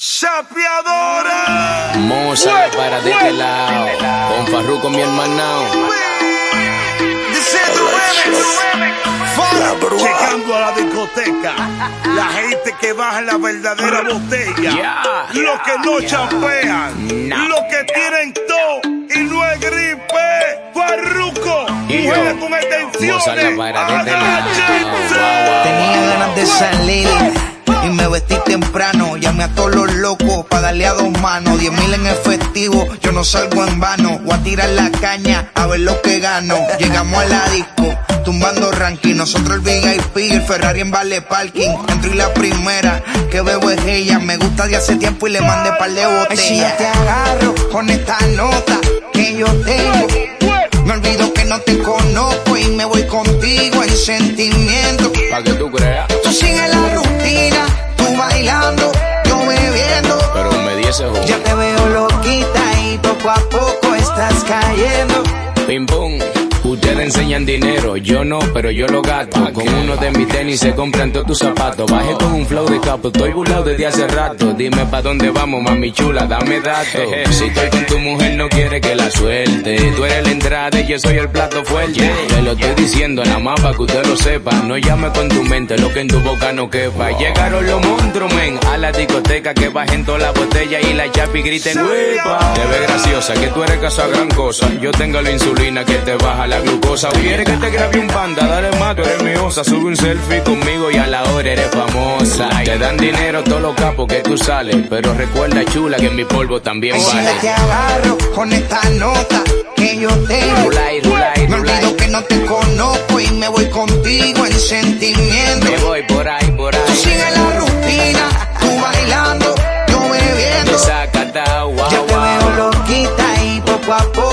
¡Chapeadora! Moza Güey, para de este lado. Con Farruko mi hermano. Remix. Llegando a la discoteca, la gente que baja la verdadera botella, Yeah. los que no champean, Nah. los que tienen todo y no es gripe, mujeres yo, con Moza extensiones, la para de este lado. agáchense. Guau, guau. Tenía ganas de salir y me vestí temprano. Llamé a todos los locos para darle a dos manos. Diez mil en efectivo, yo no salgo en vano. Voy a tirar la caña a ver lo que gano. Llegamos a la disco, tumbando ranking. Nosotros el VIP, el Ferrari en Vale Parking. Entro y la primera que bebo es ella. Me gusta de hace tiempo y le mandé par de botellas. Si ya te agarro con esta nota que yo tengo. Pim pum. Ustedes enseñan dinero, yo no, pero yo lo gasto. Con uno de mis tenis se compran todos tus zapatos. Bajé con un flow de capo, estoy burlado desde hace rato. Dime pa' dónde vamos, mami chula, dame datos. Si estoy con tu mujer, no quiere que la suelte. Tú eres la entrada y yo soy el plato fuerte. Te lo estoy diciendo nada más pa' que usted lo sepa. No llame con tu mente lo que en tu boca no quepa. Llegaron los monstruos, men, a la discoteca que bajen toda la botella y la chapi griten huepa. Te ves graciosa, que tú eres casa gran cosa. Yo tengo la insulina que te baja la glucosa. Quieres que te grabe un panda, dale más, tú eres mi osa. Sube un selfie conmigo y a la hora eres famosa. Te dan dinero todos los capos que tú sales. Pero recuerda, chula, que mi polvo también Ay, si vale. ya te agarro con esta nota que yo tengo. Rulay, rulay, Me olvido que no te conozco y me voy contigo en sentimiento. Me voy por ahí, por Tú ahí. sigues la rutina, tú bailando, yo bebiendo. Desacatao, wow, Ya te veo loquita y poco a poco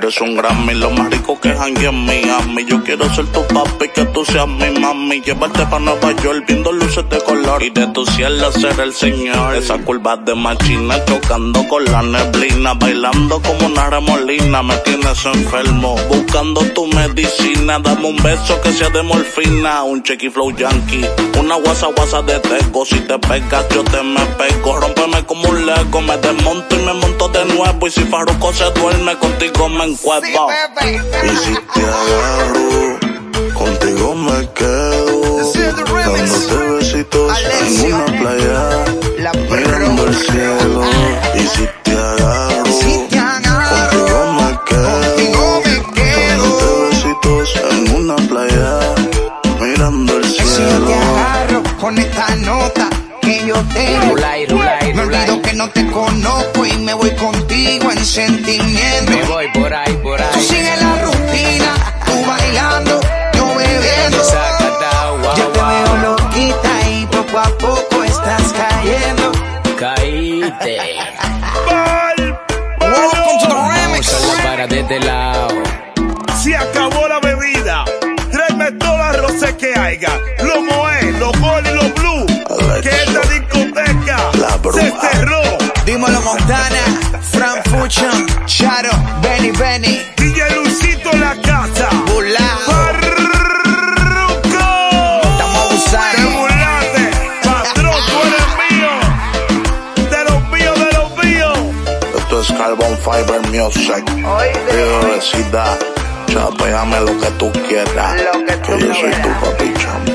eres un Grammy, lo más rico que hay en Miami. Yo quiero ser tu papi, que tú seas mi mami. Llevarte pa' Nueva York, viendo luces de color. Y de tu cielo ser el señor. Esa curva de machina, chocando con la neblina. Bailando como una remolina, me tienes enfermo. Buscando tu medicina, dame un beso que sea de morfina. Un checky flow yankee, una guasa guasa de teco. Si te pegas, yo te me pego. Rómpeme como un lego, me desmonto y me monto de nuevo. Y si Farruko se duerme, contigo me encuevo. Y si te agarro, contigo me quedo. Dándote besitos en una playa, La mirando el cielo. Y si te agarro, Si te agarro, contigo me quedo. contigo me quedo. Dándote besitos en una playa, mirando el Ay, si te cielo. agarro con esta que yo tengo. Rulay, rulay, Me olvido que no te conozco y me voy contigo en sentimiento. Me voy por ahí, por Tú ahí. sigues la rutina, tú bailando, yo bebiendo. Ya te veo loquita y poco a poco estás cayendo. Caíste. Welcome to the remix. Vamos a la para de este lado. Se acabó Dímelo Montana, Fran Fuchan, Charo, Benny Benny, DJ Luisito en la casa. Bulao. Farruko. Estamos Te abusando. burlaste. Patrón, tú eres mío. De los míos, de los míos. Esto es Carbon Fiber Music. Bebecita, chapeame lo que tú quieras. Lo que tú yo soy tu papi champi.